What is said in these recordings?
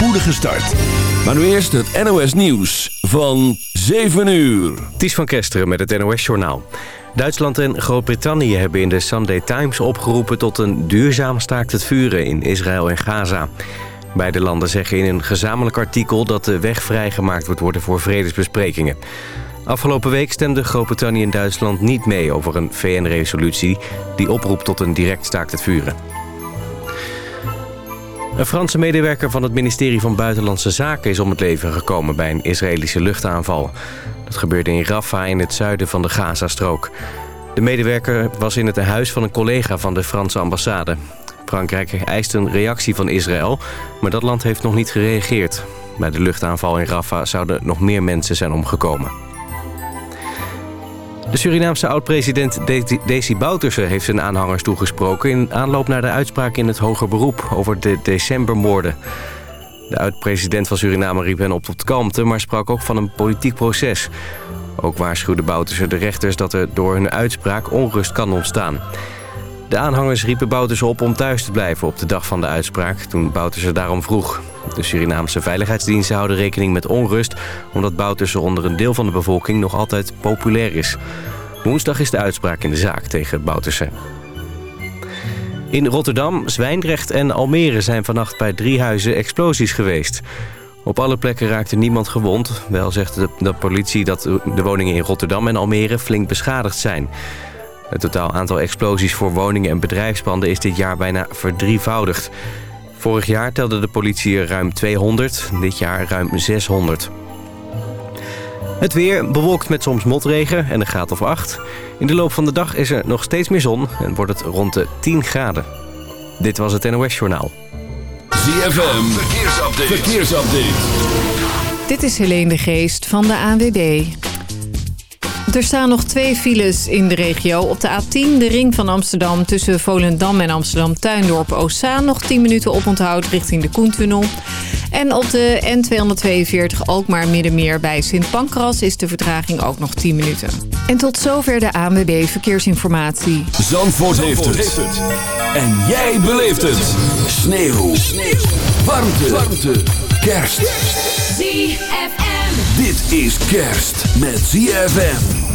spoedige start. Maar nu eerst het NOS Nieuws van 7 uur. Ties van Kesteren met het NOS Journaal. Duitsland en Groot-Brittannië hebben in de Sunday Times opgeroepen... tot een duurzaam staakt het vuren in Israël en Gaza. Beide landen zeggen in een gezamenlijk artikel... dat de weg vrijgemaakt wordt worden voor vredesbesprekingen. Afgelopen week stemden Groot-Brittannië en Duitsland niet mee over een VN-resolutie... die oproept tot een direct staakt het vuren. Een Franse medewerker van het ministerie van Buitenlandse Zaken is om het leven gekomen bij een Israëlische luchtaanval. Dat gebeurde in Rafah in het zuiden van de Gazastrook. De medewerker was in het huis van een collega van de Franse ambassade. Frankrijk eist een reactie van Israël, maar dat land heeft nog niet gereageerd. Bij de luchtaanval in Rafah zouden nog meer mensen zijn omgekomen. De Surinaamse oud-president Desi Bouterse heeft zijn aanhangers toegesproken... in aanloop naar de uitspraak in het hoger beroep over de decembermoorden. De oud-president van Suriname riep hen op tot kalmte... maar sprak ook van een politiek proces. Ook waarschuwde Bouterse de rechters dat er door hun uitspraak onrust kan ontstaan. De aanhangers riepen Bouterse op om thuis te blijven op de dag van de uitspraak... toen Bouterse daarom vroeg. De Surinaamse veiligheidsdiensten houden rekening met onrust... omdat Bouterse onder een deel van de bevolking nog altijd populair is. Woensdag is de uitspraak in de zaak tegen Bouterse. In Rotterdam, Zwijndrecht en Almere zijn vannacht bij drie huizen explosies geweest. Op alle plekken raakte niemand gewond. Wel zegt de politie dat de woningen in Rotterdam en Almere flink beschadigd zijn. Het totaal aantal explosies voor woningen en bedrijfspanden is dit jaar bijna verdrievoudigd. Vorig jaar telde de politie er ruim 200, dit jaar ruim 600. Het weer bewolkt met soms motregen en een graad of 8. In de loop van de dag is er nog steeds meer zon en wordt het rond de 10 graden. Dit was het NOS Journaal. ZFM, verkeersupdate. verkeersupdate. Dit is Helene de Geest van de ANWB. Er staan nog twee files in de regio. Op de A10, de ring van Amsterdam tussen Volendam en Amsterdam-Tuindorp-Ossaan... nog 10 minuten oponthoud richting de Koentunnel. En op de N242 ook maar Middenmeer bij Sint Pancras... is de vertraging ook nog 10 minuten. En tot zover de ANWB Verkeersinformatie. Zandvoort, heeft, het. En jij beleeft het. Sneeuw. Sneeuw. Warmte. Warmte. Kerst. ZFM. Dit is kerst met ZFM.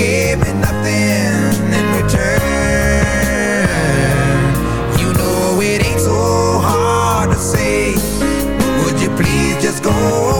Gave me nothing in return. You know it ain't so hard to say. Would you please just go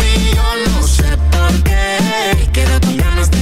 ti, yo no sé por qué. Quedo con ganas de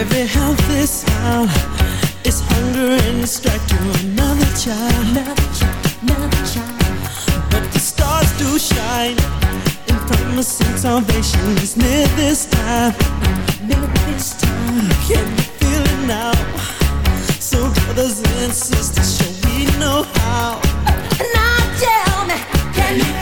Every health is how It's hunger and strife to another child. Another child, another child. But the stars do shine. And promising salvation is near this time. Near this time. Can you feel it now? So brothers and sisters, shall we know how? Now tell me, can you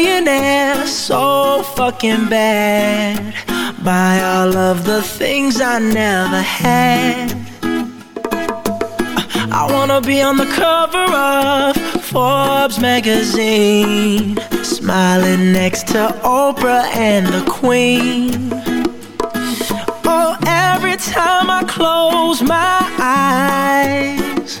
billionaire so fucking bad. Buy all of the things I never had. I wanna be on the cover of Forbes magazine, smiling next to Oprah and the Queen. Oh, every time I close my eyes,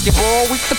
Basketball the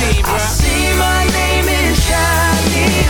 see, I see my name in shining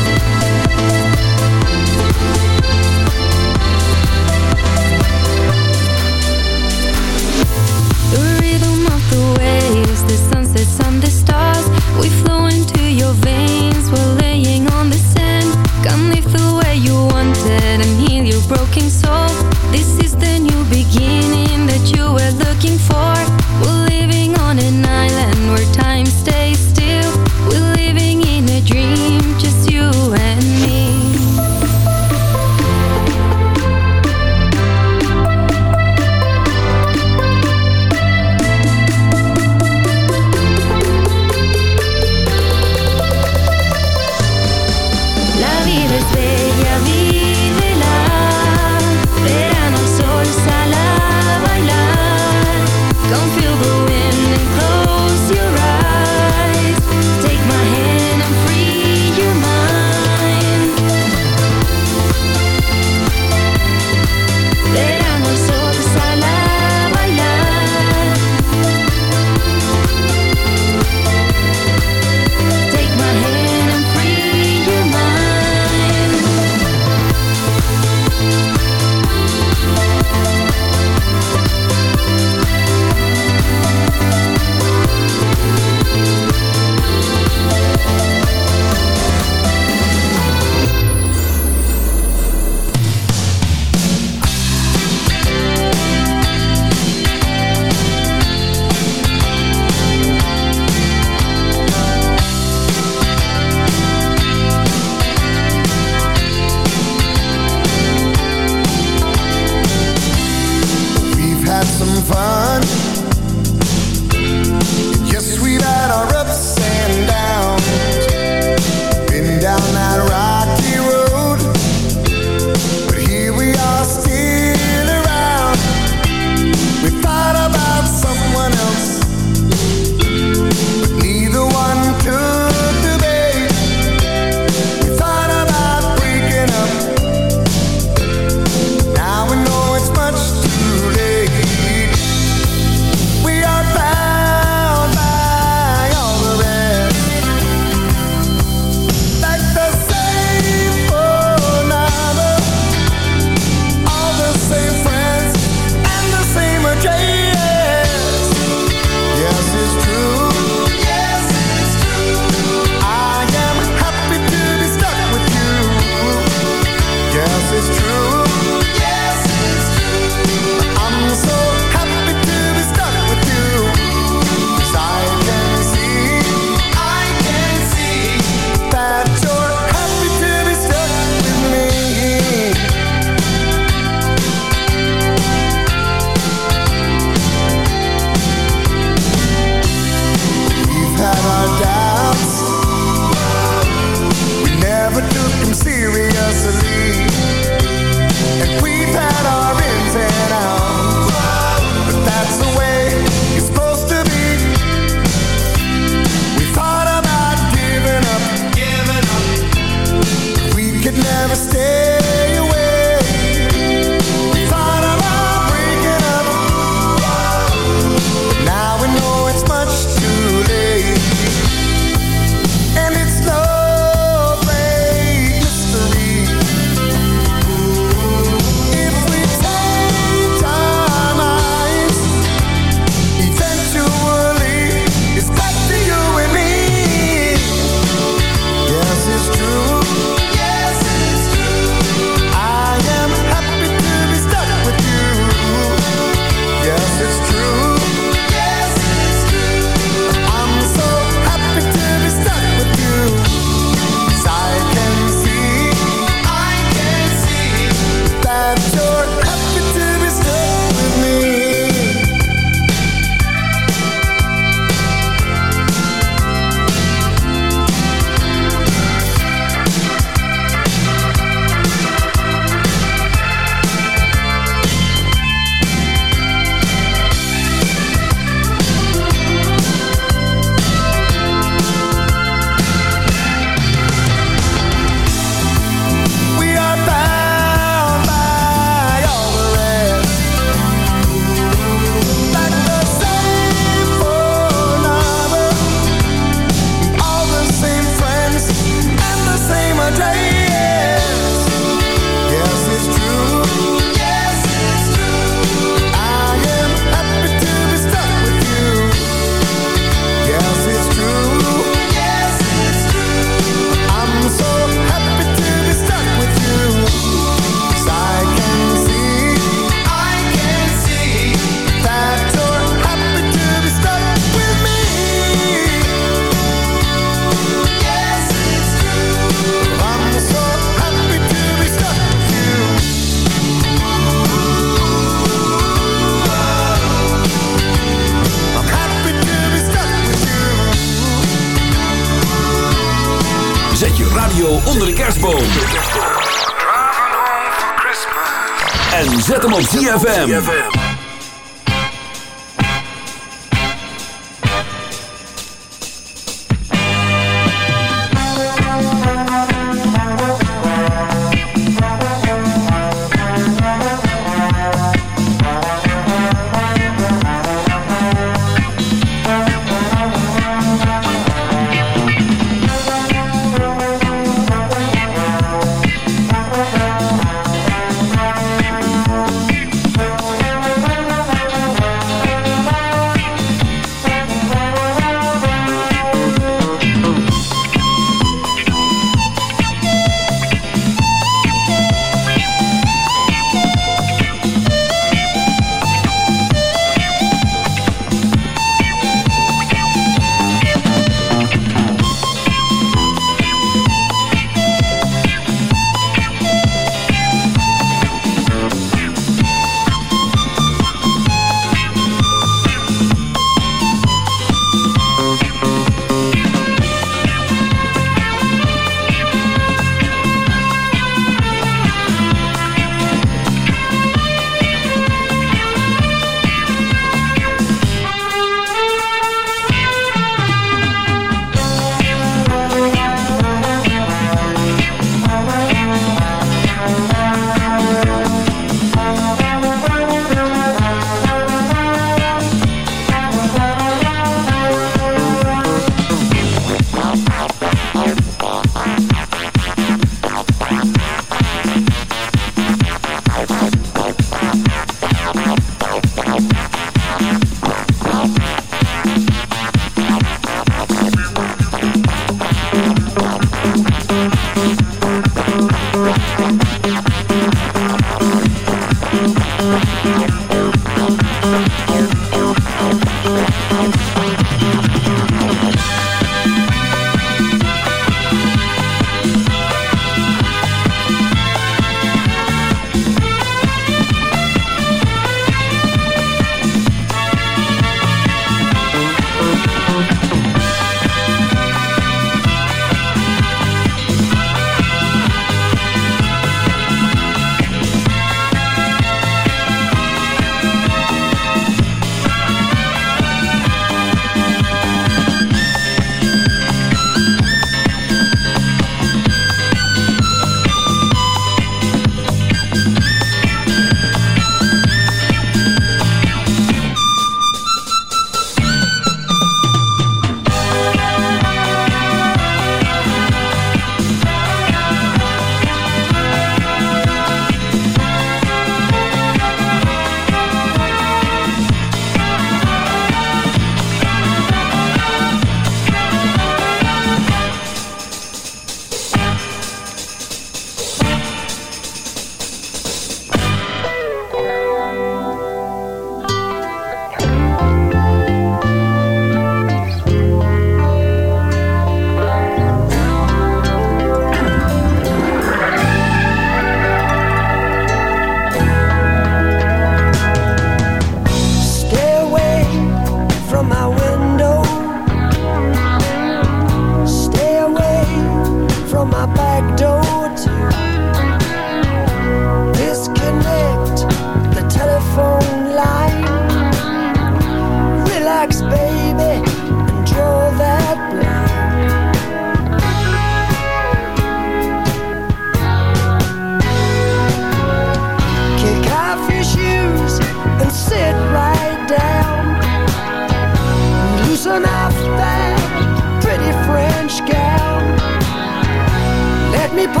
keep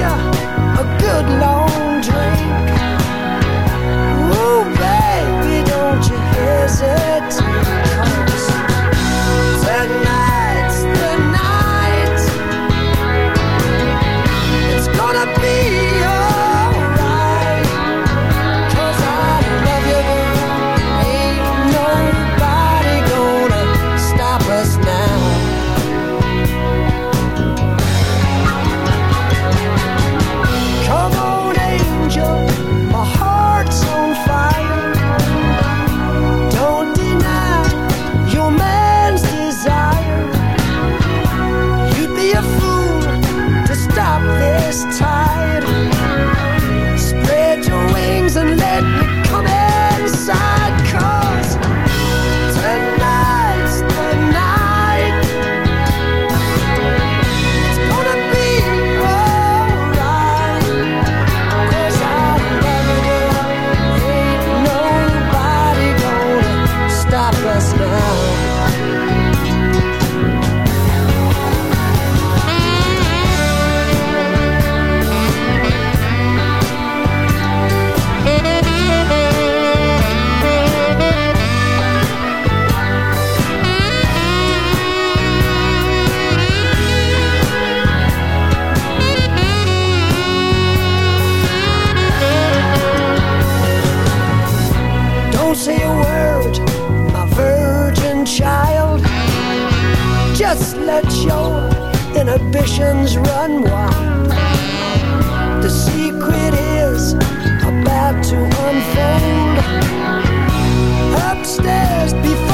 yeah, a good night. Just let your inhibitions run wild. The secret is about to unfold. Upstairs before.